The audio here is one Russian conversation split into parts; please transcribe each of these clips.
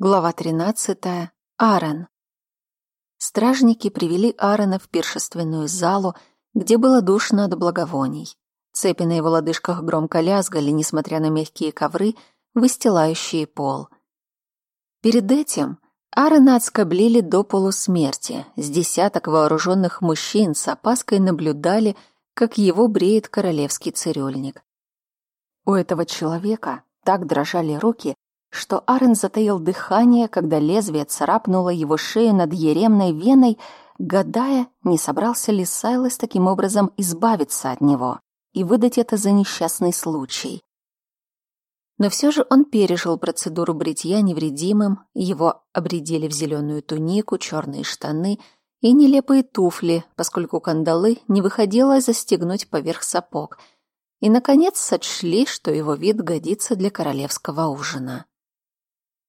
Глава 13. Аарон. Стражники привели Аарона в пиршественную залу, где было душно от благовоний. Цепи на его лодыжках громко лязгали, несмотря на мягкие ковры, выстилающие пол. Перед этим Аарона отскоблили до полусмерти. С десяток вооруженных мужчин с опаской наблюдали, как его бреет королевский цирюльник. У этого человека так дрожали руки, что Арен затаил дыхание, когда лезвие царапнуло его шею над еремной веной, гадая, не собрался ли Сайлас таким образом избавиться от него и выдать это за несчастный случай. Но все же он пережил процедуру бритья невредимым, его обредили в зеленую тунику, черные штаны и нелепые туфли, поскольку кандалы не выходило застегнуть поверх сапог, и, наконец, сочли, что его вид годится для королевского ужина.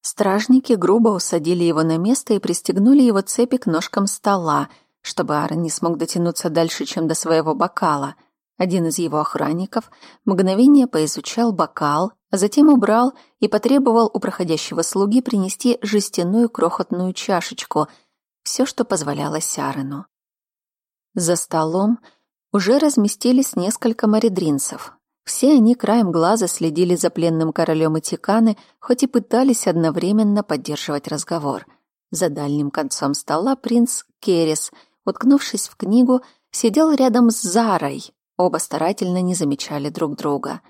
Стражники грубо усадили его на место и пристегнули его цепи к ножкам стола, чтобы Аарон не смог дотянуться дальше, чем до своего бокала. Один из его охранников мгновение поизучал бокал, а затем убрал и потребовал у проходящего слуги принести жестяную крохотную чашечку, все, что позволяло Сярену. За столом уже разместились несколько маридринцев, все они краем глаза следили за пленным королем Этиканы, хоть и пытались одновременно поддерживать разговор. За дальним концом стола принц Керес, уткнувшись в книгу, сидел рядом с Зарой. Оба старательно не замечали друг друга.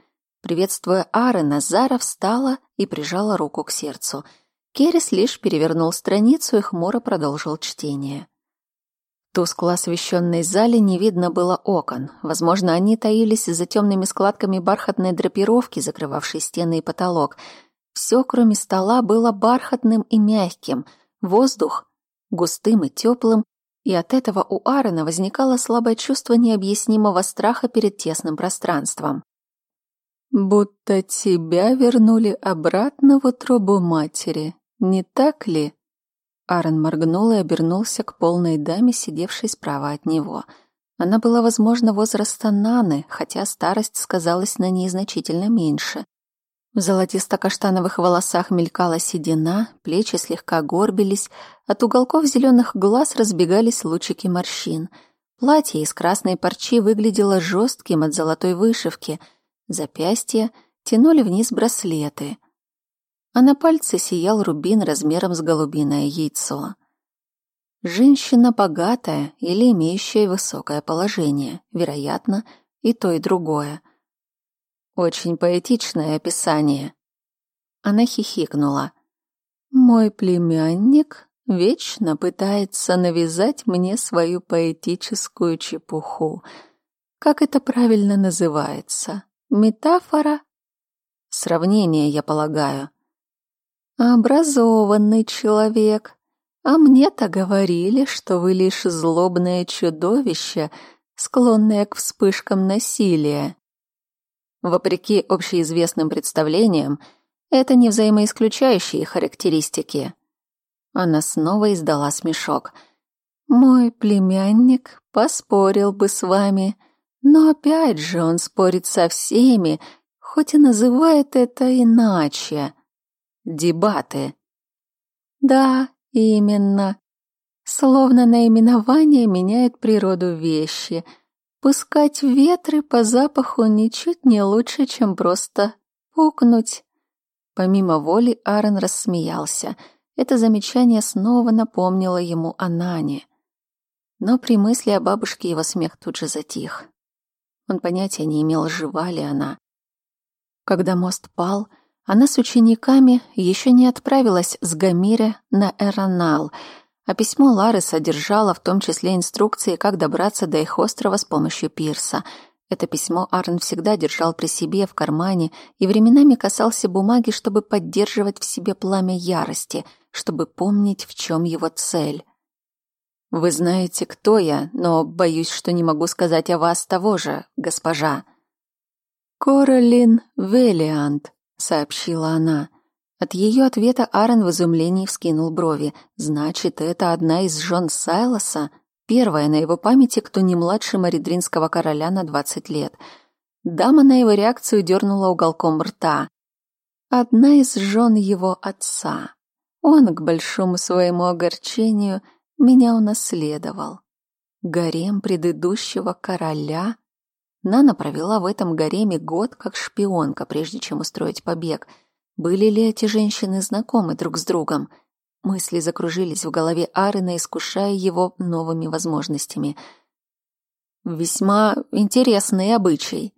Приветствуя Арена, Зара встала и прижала руку к сердцу. Керес лишь перевернул страницу и хмуро продолжил чтение. Тускло освещенной зале не видно было окон. Возможно, они таились за темными складками бархатной драпировки, закрывавшей стены и потолок. Все, кроме стола, было бархатным и мягким. Воздух — густым и теплым, и от этого у Аарона возникало слабое чувство необъяснимого страха перед тесным пространством. «Будто тебя вернули обратно в утробу матери, не так ли?» Аарон моргнул и обернулся к полной даме, сидевшей справа от него. Она была, возможно, возраста Наны, хотя старость сказалась на ней значительно меньше. В золотисто-каштановых волосах мелькала седина, плечи слегка горбились, от уголков зеленых глаз разбегались лучики морщин. Платье из красной парчи выглядело жестким от золотой вышивки, запястья тянули вниз браслеты — а на пальце сиял рубин размером с голубиное яйцо. Женщина богатая или имеющая высокое положение, вероятно, и то, и другое. Очень поэтичное описание. Она хихикнула. Мой племянник вечно пытается навязать мне свою поэтическую чепуху. Как это правильно называется? Метафора? Сравнение, я полагаю. Образованный человек. А мне-то говорили, что вы лишь злобное чудовище, склонное к вспышкам насилия. Вопреки общеизвестным представлениям, это не взаимоисключающие характеристики. Она снова издала смешок. Мой племянник поспорил бы с вами, но опять же он спорит со всеми, хоть и называет это иначе. Дебаты. Да, именно. Словно наименование меняет природу вещи. Пускать ветры по запаху ничуть не лучше, чем просто пукнуть. Помимо воли Аарон рассмеялся. Это замечание снова напомнило ему о Нане. Но при мысли о бабушке его смех тут же затих. Он понятия не имел, жива ли она. Когда мост пал, она с учениками еще не отправилась с Гамире на Эронал, а письмо Лары содержало в том числе инструкции, как добраться до их острова с помощью пирса. Это письмо Арн всегда держал при себе в кармане и временами касался бумаги, чтобы поддерживать в себе пламя ярости, чтобы помнить, в чем его цель. «Вы знаете, кто я, но боюсь, что не могу сказать о вас того же, госпожа». «Королин Велиант», — сообщила она. От ее ответа Аарон в изумлении вскинул брови. «Значит, это одна из жен Сайлоса? Первая на его памяти, кто не младше Маридринского короля на двадцать лет». Дама на его реакцию дернула уголком рта. «Одна из жен его отца. Он, к большому своему огорчению, меня унаследовал. Гарем предыдущего короля? Нана провела в этом гареме год как шпионка, прежде чем устроить побег. Были ли эти женщины знакомы друг с другом? Мысли закружились в голове Арена, искушая его новыми возможностями. Весьма интересный обычай.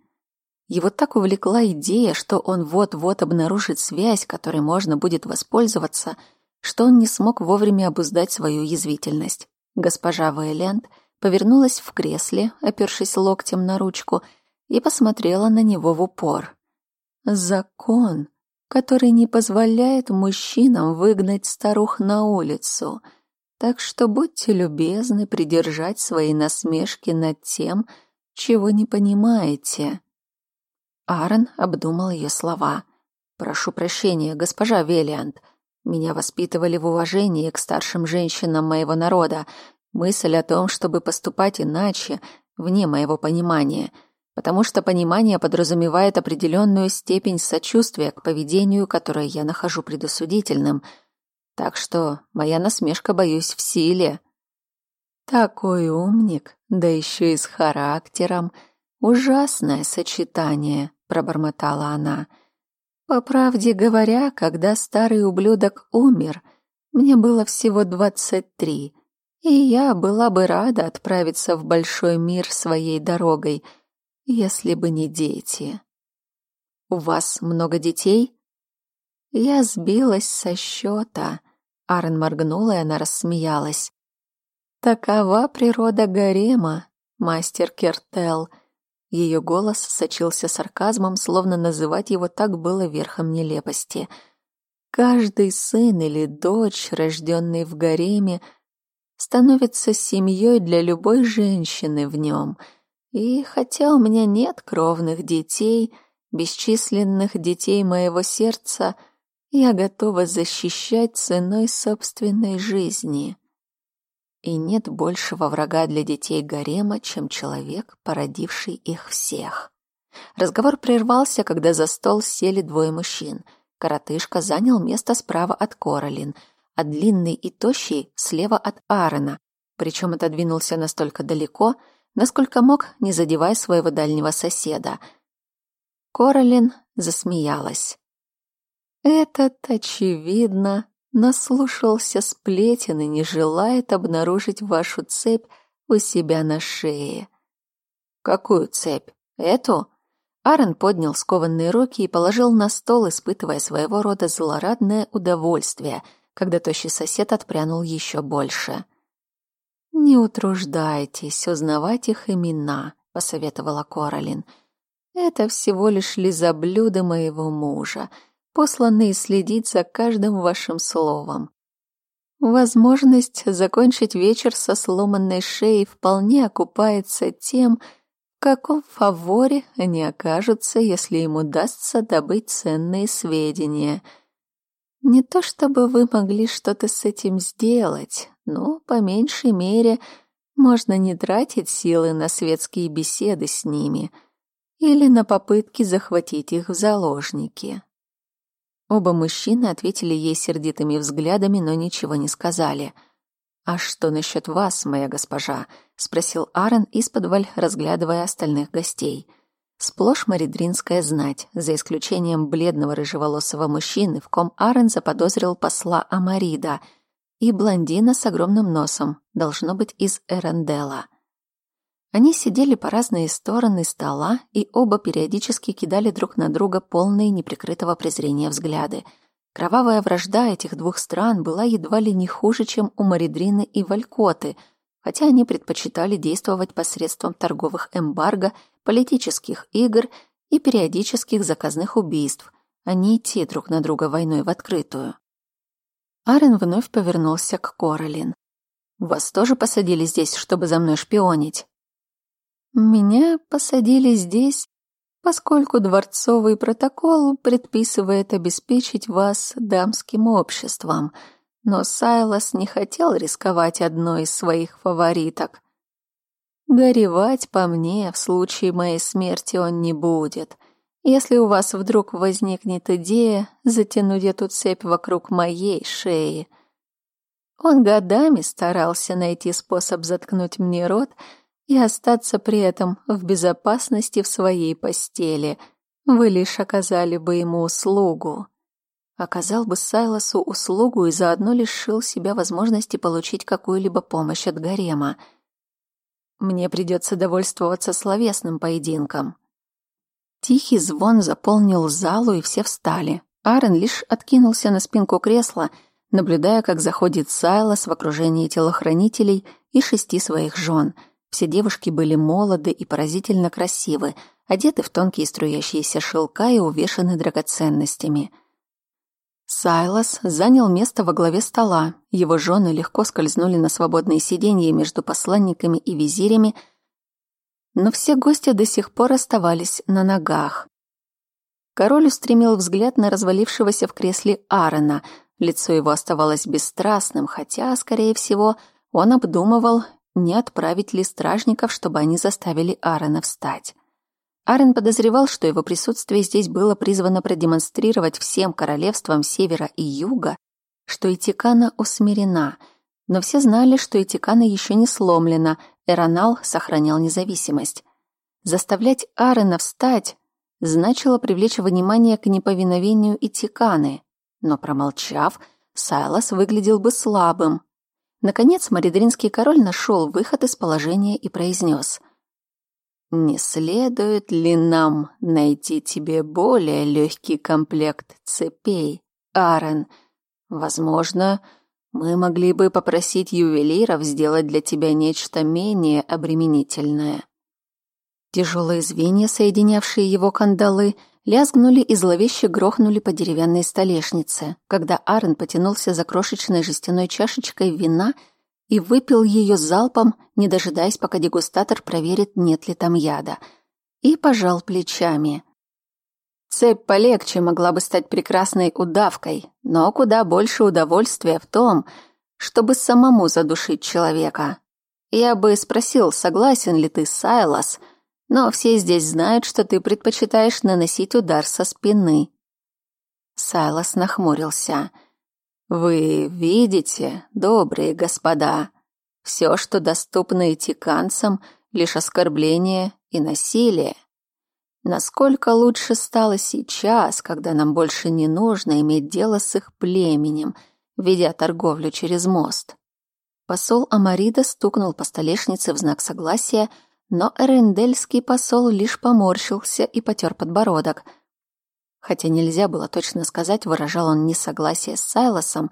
Его так увлекла идея, что он вот-вот обнаружит связь, которой можно будет воспользоваться, что он не смог вовремя обуздать свою язвительность. Госпожа Вейленд повернулась в кресле, опершись локтем на ручку, и посмотрела на него в упор. «Закон, который не позволяет мужчинам выгнать старух на улицу», так что будьте любезны придержать свои насмешки над тем, чего не понимаете. Аарон обдумал ее слова. «Прошу прощения, госпожа Велиант. Меня воспитывали в уважении к старшим женщинам моего народа. Мысль о том, чтобы поступать иначе, вне моего понимания, потому что понимание подразумевает определенную степень сочувствия к поведению, которое я нахожу предосудительным. Так что моя насмешка, боюсь, в силе». «Такой умник, да еще и с характером. Ужасное сочетание», пробормотала она. По правде говоря, когда старый ублюдок умер, мне было всего двадцать три, и я была бы рада отправиться в большой мир своей дорогой, если бы не дети. У вас много детей? Я сбилась со счета. Арен моргнула, и она рассмеялась. Такова природа гарема, мастер Кертел. Ее голос сочился сарказмом, словно называть его так было верхом нелепости. Каждый сын или дочь, рожденный в гареме, становится семьей для любой женщины в нем. И хотя у меня нет кровных детей, бесчисленных детей моего сердца, я готова защищать ценой собственной жизни. И нет большего врага для детей гарема, чем человек, породивший их всех. Разговор прервался, когда за стол сели двое мужчин. Коротышка занял место справа от Королин, а длинный и тощий слева от Аарона, причем отодвинулся настолько далеко, насколько мог, не задевая своего дальнего соседа. Королин засмеялась. «Этот, очевидно, наслушался сплетен и не желает обнаружить вашу цепь у себя на шее. Какую цепь? Эту? Аарон поднял скованные руки и положил на стол, испытывая своего рода злорадное удовольствие, когда тощий сосед отпрянул еще больше. «Не утруждайтесь узнавать их имена», — посоветовала Королин. «Это всего лишь лизоблюдо моего мужа, посланные следить за каждым вашим словом. Возможность закончить вечер со сломанной шеей вполне окупается тем, в каком фаворе они окажутся, если им удастся добыть ценные сведения. Не то чтобы вы могли что-то с этим сделать, но, по меньшей мере, можно не тратить силы на светские беседы с ними или на попытки захватить их в заложники. Оба мужчины ответили ей сердитыми взглядами, но ничего не сказали. «А что насчет вас, моя госпожа?» — спросил Аарон исподволь, разглядывая остальных гостей. Сплошь маридринская знать, за исключением бледного рыжеволосого мужчины, в ком Аарон заподозрил посла Амарида, и блондина с огромным носом, должно быть из Эрендела. Они сидели по разные стороны стола и оба периодически кидали друг на друга полные неприкрытого презрения взгляды. Кровавая вражда этих двух стран была едва ли не хуже, чем у Маридрины и Валькоты, хотя они предпочитали действовать посредством торговых эмбарго, политических игр и периодических заказных убийств, а не идти друг на друга войной в открытую. Арен вновь повернулся к Королин. «Вас тоже посадили здесь, чтобы за мной шпионить?» Меня посадили здесь, поскольку дворцовый протокол предписывает обеспечить вас дамским обществом, но Сайлас не хотел рисковать одной из своих фавориток. Горевать по мне в случае моей смерти он не будет. если у вас вдруг возникнет идея затянуть эту цепь вокруг моей шеи. Он годами старался найти способ заткнуть мне рот и остаться при этом в безопасности в своей постели. Вы лишь оказали бы ему услугу. Оказал бы Сайлосу услугу и заодно лишил себя возможности получить какую-либо помощь от гарема. Мне придется довольствоваться словесным поединком. Тихий звон заполнил залу, и все встали. Аарон лишь откинулся на спинку кресла, наблюдая, как заходит Сайлос в окружении телохранителей и шести своих жен. Все девушки были молоды и поразительно красивы, одеты в тонкие струящиеся шелка и увешаны драгоценностями. Сайлос занял место во главе стола. Его жены легко скользнули на свободные сиденья между посланниками и визирями, но все гости до сих пор оставались на ногах. Король устремил взгляд на развалившегося в кресле Аарона. Лицо его оставалось бесстрастным, хотя, скорее всего, он обдумывал, не отправить ли стражников, чтобы они заставили Аарона встать. Аарон подозревал, что его присутствие здесь было призвано продемонстрировать всем королевствам севера и юга, что Итикана усмирена, но все знали, что Итикана еще не сломлена, Эронал сохранял независимость. Заставлять Арена встать значило привлечь внимание к неповиновению Итиканы, но, промолчав, Сайлас выглядел бы слабым. Наконец, Маридринский король нашел выход из положения и произнес «Не следует ли нам найти тебе более легкий комплект цепей, Арен? Возможно, мы могли бы попросить ювелиров сделать для тебя нечто менее обременительное. Тяжелые звенья, соединявшие его кандалы, лязгнули и зловеще грохнули по деревянной столешнице, когда Арен потянулся за крошечной жестяной чашечкой вина и выпил ее залпом, не дожидаясь, пока дегустатор проверит, нет ли там яда, и пожал плечами. Цепь полегче могла бы стать прекрасной удавкой, но куда больше удовольствия в том, чтобы самому задушить человека. Я бы спросил, согласен ли ты, Сайлас, но все здесь знают, что ты предпочитаешь наносить удар со спины. Сайлас нахмурился. Вы видите, добрые господа, все, что доступно этиканцам, лишь оскорбление и насилие. Насколько лучше стало сейчас, когда нам больше не нужно иметь дело с их племенем, ведя торговлю через мост. Посол Амарида стукнул по столешнице в знак согласия, но эрендельский посол лишь поморщился и потер подбородок. Хотя нельзя было точно сказать, выражал он несогласие с Сайлосом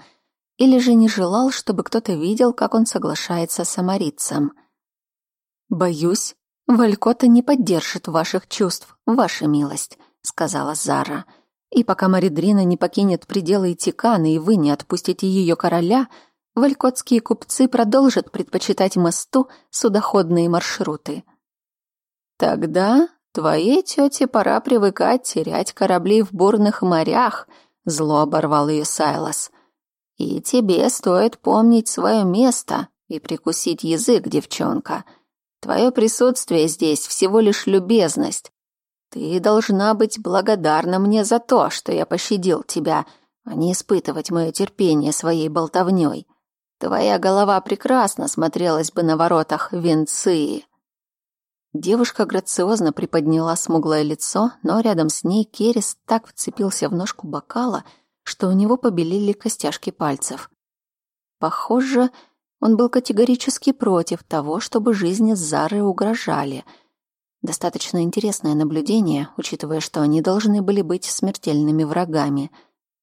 или же не желал, чтобы кто-то видел, как он соглашается с амарицем. «Боюсь, «Валькота не поддержит ваших чувств, ваша милость», — сказала Зара. «И пока Маридрина не покинет пределы Итиканы и вы не отпустите ее короля, валькотские купцы продолжат предпочитать мосту судоходные маршруты». «Тогда твоей тете пора привыкать терять корабли в бурных морях», — зло оборвал ее Сайлас. «И тебе стоит помнить свое место и прикусить язык, девчонка». Твое присутствие здесь всего лишь любезность. Ты должна быть благодарна мне за то, что я пощадил тебя, а не испытывать мое терпение своей болтовней. Твоя голова прекрасно смотрелась бы на воротах Венции. Девушка грациозно приподняла смуглое лицо, но рядом с ней Керес так вцепился в ножку бокала, что у него побелели костяшки пальцев. Похоже, он был категорически против того, чтобы жизни Зары угрожали. Достаточно интересное наблюдение, учитывая, что они должны были быть смертельными врагами.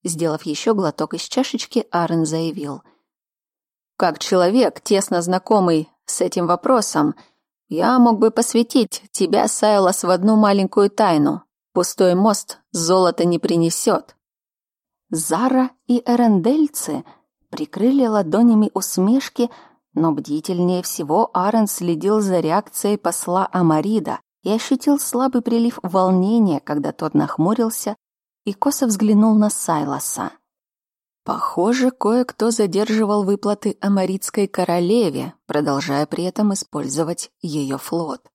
Сделав еще глоток из чашечки, Арен заявил. «Как человек, тесно знакомый с этим вопросом, я мог бы посвятить тебя, Сайлас, в одну маленькую тайну. Пустой мост золото не принесет». Зара и эрендельцы — прикрыли ладонями усмешки, но бдительнее всего Аарон следил за реакцией посла Амарида и ощутил слабый прилив волнения, когда тот нахмурился и косо взглянул на Сайлоса. Похоже, кое-кто задерживал выплаты Амаридской королеве, продолжая при этом использовать ее флот.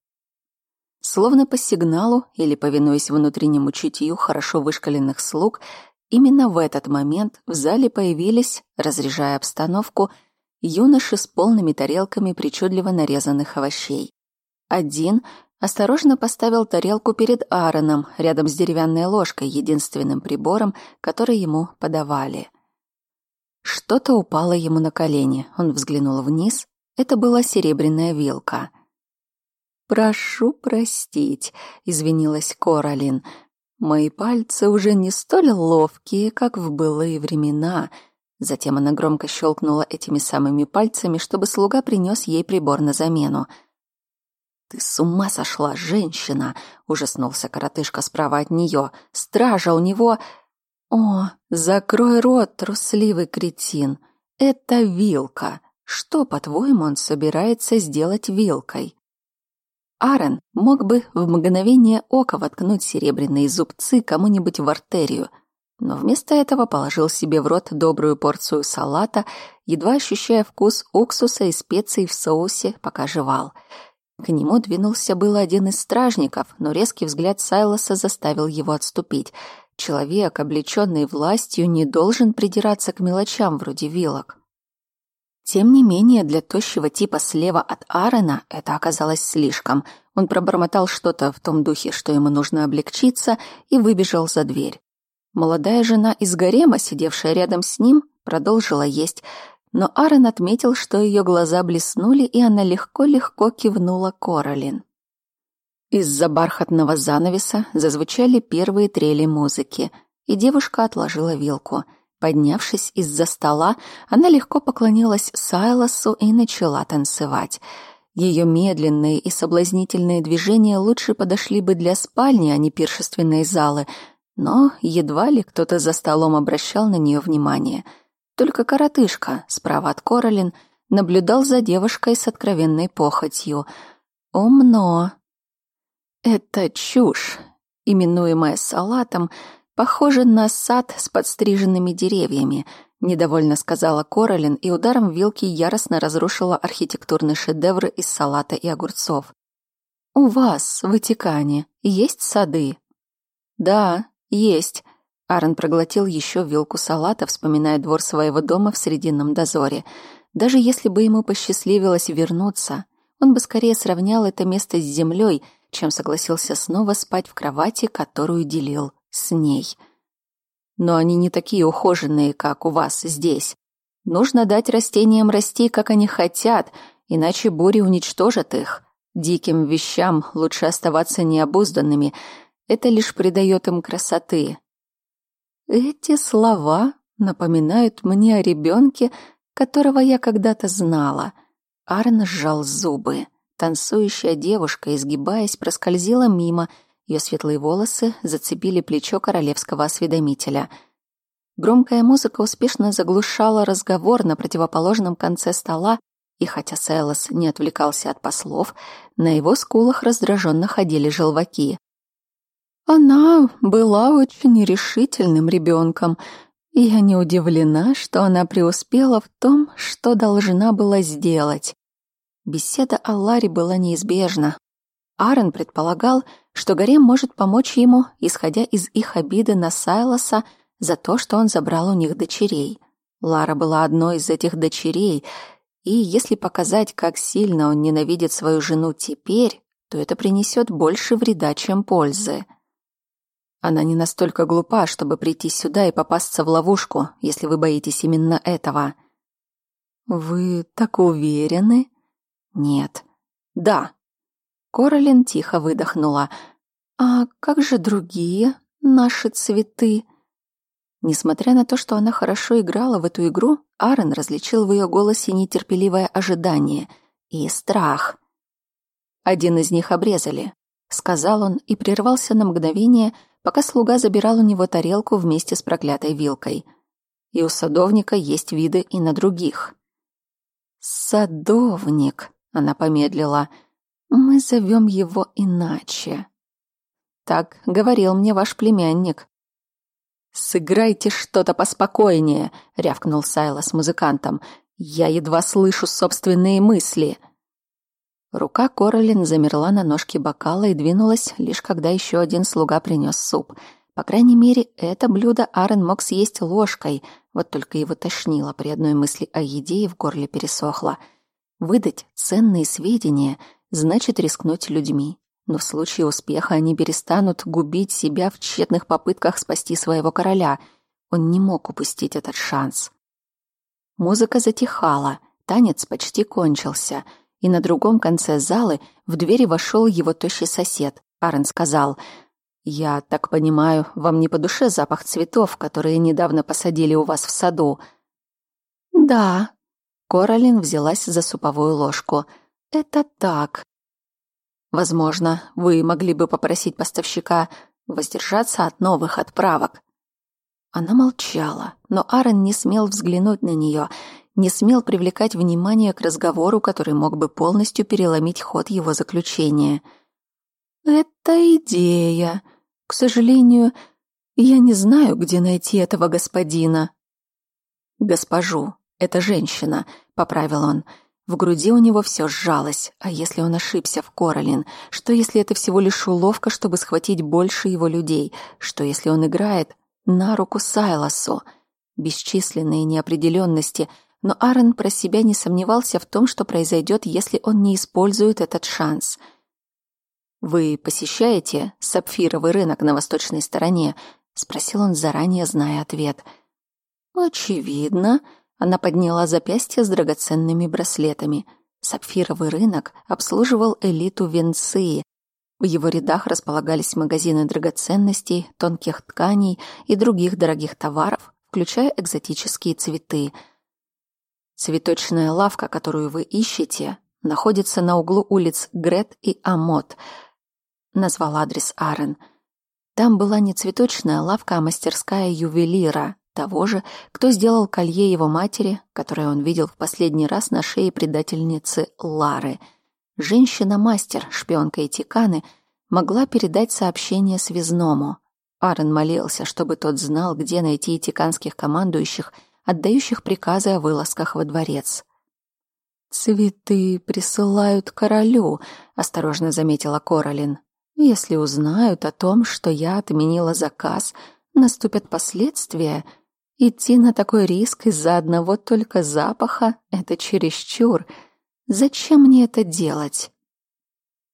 Словно по сигналу или повинуясь внутреннему чутью хорошо вышкаленных слуг, именно в этот момент в зале появились, разряжая обстановку, юноши с полными тарелками причудливо нарезанных овощей. Один осторожно поставил тарелку перед Аароном, рядом с деревянной ложкой, единственным прибором, который ему подавали. Что-то упало ему на колени. Он взглянул вниз. Это была серебряная вилка. «Прошу простить», — извинилась Коралин. «Мои пальцы уже не столь ловкие, как в былые времена». Затем она громко щелкнула этими самыми пальцами, чтобы слуга принес ей прибор на замену. «Ты с ума сошла, женщина!» — ужаснулся коротышка справа от нее. «Стража у него...» «О, закрой рот, трусливый кретин! Это вилка! Что, по-твоему, он собирается сделать вилкой?» Аарон мог бы в мгновение ока воткнуть серебряные зубцы кому-нибудь в артерию, но вместо этого положил себе в рот добрую порцию салата, едва ощущая вкус уксуса и специй в соусе, пока жевал. К нему двинулся был один из стражников, но резкий взгляд Сайлоса заставил его отступить. Человек, облеченный властью, не должен придираться к мелочам вроде вилок. Тем не менее, для тощего типа слева от Аарона это оказалось слишком. Он пробормотал что-то в том духе, что ему нужно облегчиться, и выбежал за дверь. Молодая жена из гарема, сидевшая рядом с ним, продолжила есть, но Аарон отметил, что ее глаза блеснули, и она легко-легко кивнула Королин. Из-за бархатного занавеса зазвучали первые трели музыки, и девушка отложила вилку — Поднявшись из-за стола, она легко поклонилась Сайлосу и начала танцевать. Ее медленные и соблазнительные движения лучше подошли бы для спальни, а не пиршественной залы, но едва ли кто-то за столом обращал на нее внимание. Только коротышка, справа от Королин, наблюдал за девушкой с откровенной похотью. Умно. Это чушь, именуемая салатом, Похоже на сад с подстриженными деревьями, недовольно сказала Королин и ударом вилки яростно разрушила архитектурный шедевр из салата и огурцов. У вас в Ватикане есть сады? Да, есть. Аарон проглотил еще вилку салата, вспоминая двор своего дома в Срединном дозоре. Даже если бы ему посчастливилось вернуться, он бы скорее сравнял это место с землей, чем согласился снова спать в кровати, которую делил с ней. Но они не такие ухоженные, как у вас здесь. Нужно дать растениям расти, как они хотят, иначе бури уничтожат их. Диким вещам лучше оставаться необузданными. Это лишь придает им красоты. Эти слова напоминают мне о ребенке, которого я когда-то знала. Арн сжал зубы. Танцующая девушка, изгибаясь, проскользила мимо — ее светлые волосы зацепили плечо королевского осведомителя. Громкая музыка успешно заглушала разговор на противоположном конце стола, и хотя Селос не отвлекался от послов, на его скулах раздраженно ходили желваки. Она была очень решительным ребенком, и я не удивлена, что она преуспела в том, что должна была сделать. Беседа о Ларе была неизбежна. Аарон предполагал, что Гарем может помочь ему, исходя из их обиды на Сайлоса за то, что он забрал у них дочерей. Лара была одной из этих дочерей, и если показать, как сильно он ненавидит свою жену теперь, то это принесет больше вреда, чем пользы. Она не настолько глупа, чтобы прийти сюда и попасться в ловушку, если вы боитесь именно этого. Вы так уверены? Нет. Да, Королин тихо выдохнула. «А как же другие наши цветы?» Несмотря на то, что она хорошо играла в эту игру, Аарон различил в ее голосе нетерпеливое ожидание и страх. «Один из них обрезали», — сказал он и прервался на мгновение, пока слуга забирал у него тарелку вместе с проклятой вилкой. «И у садовника есть виды и на других». «Садовник», — она помедлила, — мы зовем его иначе. Так говорил мне ваш племянник. Сыграйте что-то поспокойнее, рявкнул Сайла с музыкантом. Я едва слышу собственные мысли. Рука Королин замерла на ножке бокала и двинулась, лишь когда еще один слуга принес суп. По крайней мере, это блюдо Арен мог съесть ложкой, вот только его тошнило при одной мысли о еде и в горле пересохло. Выдать ценные сведения значит рискнуть людьми. Но в случае успеха они перестанут губить себя в тщетных попытках спасти своего короля. Он не мог упустить этот шанс. Музыка затихала, танец почти кончился — и на другом конце залы в двери вошел его тощий сосед. Арен сказал, «Я так понимаю, вам не по душе запах цветов, которые недавно посадили у вас в саду?» «Да». Королин взялась за суповую ложку. «Это так». «Возможно, вы могли бы попросить поставщика воздержаться от новых отправок». Она молчала, но Аарон не смел взглянуть на нее, не смел привлекать внимание к разговору, который мог бы полностью переломить ход его заключения. «Это идея. К сожалению, я не знаю, где найти этого господина». «Госпожу. Это женщина», — поправил он. В груди у него все сжалось. А если он ошибся в Королин? Что если это всего лишь уловка, чтобы схватить больше его людей? Что если он играет на руку Сайлосу? Бесчисленные неопределенности — но Аарон про себя не сомневался в том, что произойдет, если он не использует этот шанс. «Вы посещаете сапфировый рынок на восточной стороне?» — спросил он, заранее зная ответ. «Очевидно». Она подняла запястье с драгоценными браслетами. Сапфировый рынок обслуживал элиту Венции. В его рядах располагались магазины драгоценностей, тонких тканей и других дорогих товаров, включая экзотические цветы — Цветочная лавка, которую вы ищете, находится на углу улиц Грет и Амот. Назвал адрес Арен. Там была не цветочная лавка, а мастерская ювелира, того же, кто сделал колье его матери, которое он видел в последний раз на шее предательницы Лары. Женщина-мастер, шпионка Этиканы, могла передать сообщение связному. Арен молился, чтобы тот знал, где найти этиканских командующих – отдающих приказы о вылазках во дворец. «Цветы присылают королю», — осторожно заметила Королин. «Если узнают о том, что я отменила заказ, наступят последствия. Идти на такой риск из-за одного только запаха — это чересчур. Зачем мне это делать?»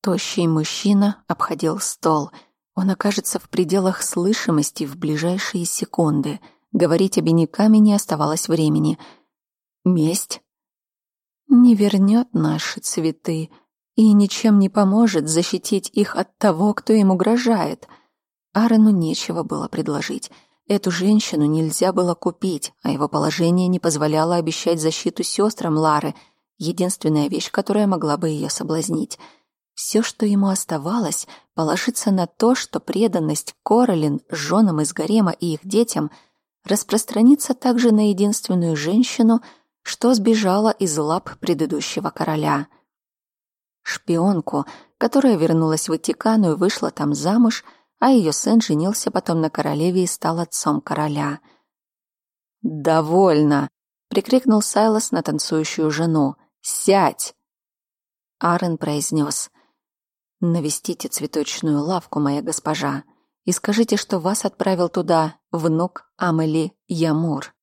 Тощий мужчина обходил стол. Он окажется в пределах слышимости в ближайшие секунды — Говорить обиняками не оставалось времени. Месть не вернет наши цветы и ничем не поможет защитить их от того, кто им угрожает. Аарону нечего было предложить. Эту женщину нельзя было купить, а его положение не позволяло обещать защиту сестрам Лары, единственная вещь, которая могла бы ее соблазнить. Все, что ему оставалось, положиться на то, что преданность Королин, женам из гарема и их детям — распространится также на единственную женщину, что сбежала из лап предыдущего короля. Шпионку, которая вернулась в Ватикану и вышла там замуж, а ее сын женился потом на королеве и стал отцом короля. «Довольно!» — прикрикнул Сайлос на танцующую жену. «Сядь!» Арен произнес. «Навестите цветочную лавку, моя госпожа и скажите, что вас отправил туда внук Амели Ямур.